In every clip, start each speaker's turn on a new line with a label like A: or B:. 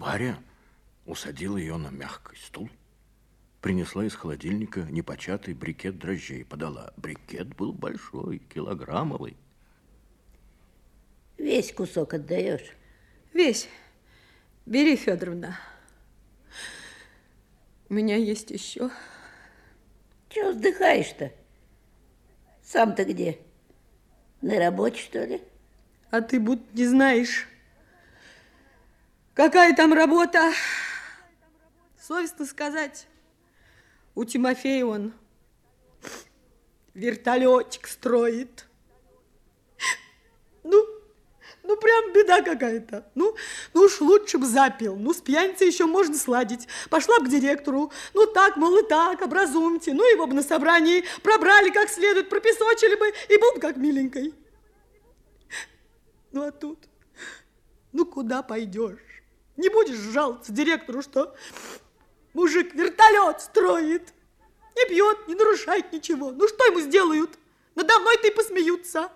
A: Варя усадила ее на мягкий стул, принесла из холодильника непочатый брикет дрожжей, подала. Брикет был большой, килограммовый.
B: Весь кусок отдаешь?
C: Весь. Бери, Федоровна. У меня есть еще.
B: Чего вздыхаешь-то? Сам-то где? На работе, что ли?
C: А ты будто не знаешь. Какая там работа? Совестно сказать. У Тимофея он вертолетик строит. Ну, ну прям беда какая-то. Ну, ну уж лучше бы запил. Ну, с пьяницей еще можно сладить. Пошла бы к директору. Ну, так, мол, и так, образумьте. Ну, его бы на собрании пробрали как следует, пропесочили бы, и был бы как миленькой. Ну, а тут, ну, куда пойдешь? Не будешь жаловаться директору, что мужик вертолет строит. Не пьет, не нарушает ничего. Ну, что ему сделают? Надо мной-то и посмеются.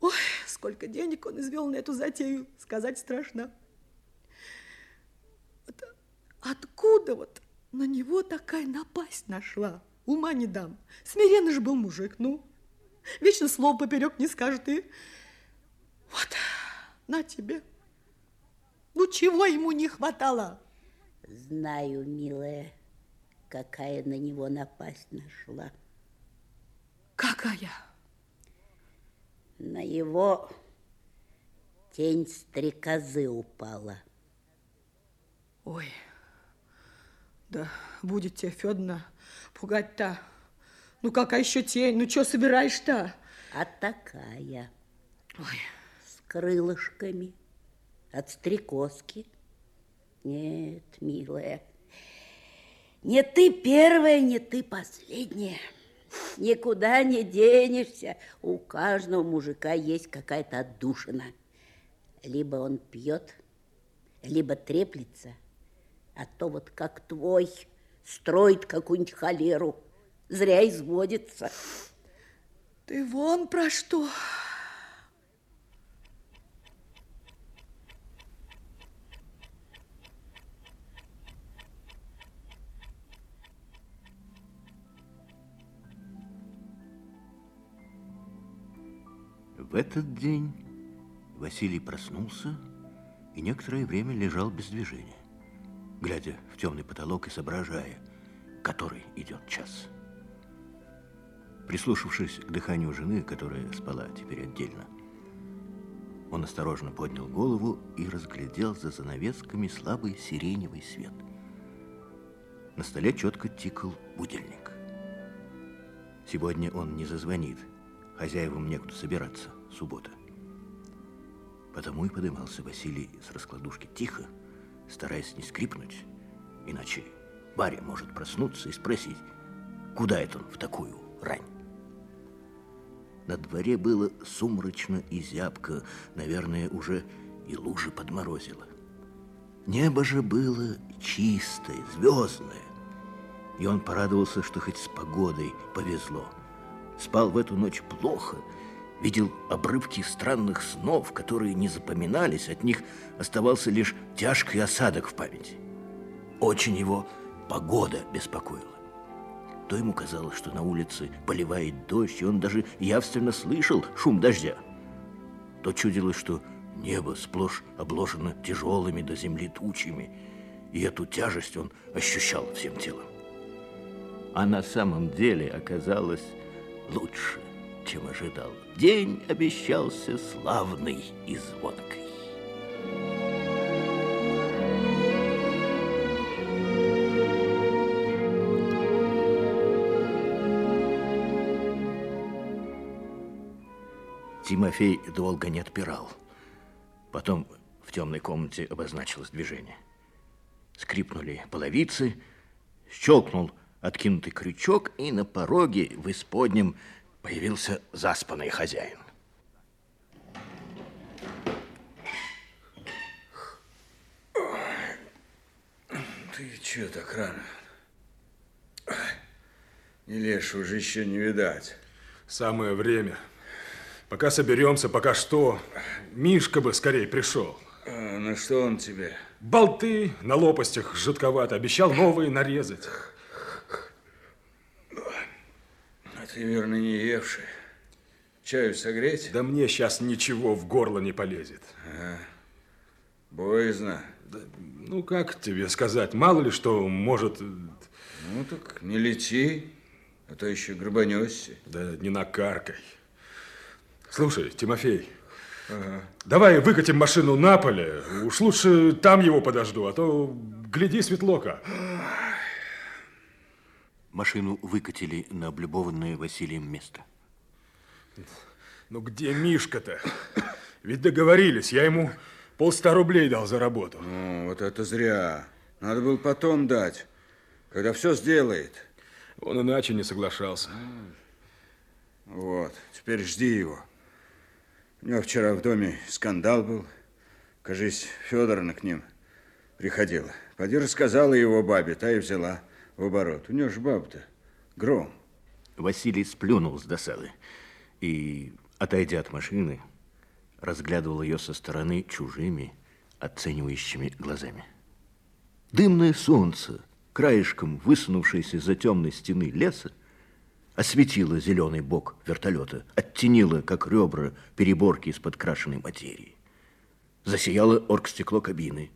C: Ой, сколько денег он извел на эту затею, сказать страшно. Вот откуда вот на него такая напасть нашла? Ума не дам. Смиренный же был мужик, ну. Вечно слов поперек не скажет и... Вот, на тебе. Ну, чего ему не хватало?
B: Знаю, милая, какая на него напасть нашла.
C: Какая?
B: На его тень стрекозы упала.
C: Ой, да будет тебе, Федна, пугать-то. Ну, какая еще тень? Ну, что собираешь-то?
B: А такая.
C: Ой.
B: Крылышками. От стрекозки. Нет, милая, не ты первая, не ты последняя. Никуда не денешься. У каждого мужика есть какая-то отдушина. Либо он пьет, либо треплется, а то вот как твой строит какую-нибудь холеру. Зря изводится.
C: Ты вон про что.
A: В этот день Василий проснулся и некоторое время лежал без движения, глядя в темный потолок и соображая, который идет час. Прислушавшись к дыханию жены, которая спала теперь отдельно, он осторожно поднял голову и разглядел за занавесками слабый сиреневый свет. На столе четко тикал будильник. Сегодня он не зазвонит, хозяевам некуда собираться суббота. Потому и подымался Василий с раскладушки тихо, стараясь не скрипнуть, иначе Баря может проснуться и спросить, куда это он в такую рань. На дворе было сумрачно и зябко, наверное, уже и лужи подморозило. Небо же было чистое, звездное, и он порадовался, что хоть с погодой повезло. Спал в эту ночь плохо – видел обрывки странных снов, которые не запоминались, от них оставался лишь тяжкий осадок в памяти. Очень его погода беспокоила. То ему казалось, что на улице поливает дождь, и он даже явственно слышал шум дождя. То чудилось, что небо сплошь обложено тяжелыми до земли тучами, и эту тяжесть он ощущал всем телом. А на самом деле оказалось лучше чем ожидал. День обещался славный и звонкий. Тимофей долго не отпирал. Потом в темной комнате обозначилось движение. Скрипнули половицы, щелкнул откинутый крючок, и на пороге в исподнем появился заспанный хозяин.
D: Ты че так рано? Не лешь, уже еще не видать.
E: Самое время. Пока соберемся, пока что, Мишка бы скорее пришел.
D: А на что он тебе?
E: Болты на лопастях жидковато. Обещал новые нарезать.
D: А ты, верно, не евший. Чаю согреть?
E: Да мне сейчас ничего в горло не полезет.
D: Боязно.
E: Ну, как тебе сказать? Мало ли что может...
D: Ну, так не лети, а то еще грабанешься.
E: Да не накаркай. Слушай, Тимофей, давай выкатим машину на поле. Уж лучше там его подожду, а то гляди светлока.
A: Машину выкатили на облюбованное Василием место.
E: Ну где Мишка-то? Ведь договорились, я ему полста рублей дал за работу.
D: Ну, вот это зря. Надо было потом дать, когда все сделает.
E: Он иначе не соглашался.
D: Вот, теперь жди его. У него вчера в доме скандал был. Кажись, Федоровна к ним приходила. Поди рассказала его бабе, та и взяла в оборот. У него же баба-то гром.
A: Василий сплюнул с досады и, отойдя от машины, разглядывал ее со стороны чужими, оценивающими глазами. Дымное солнце, краешком высунувшееся из-за темной стены леса, осветило зеленый бок вертолета, оттенило, как ребра, переборки из-под крашеной материи. Засияло оргстекло кабины.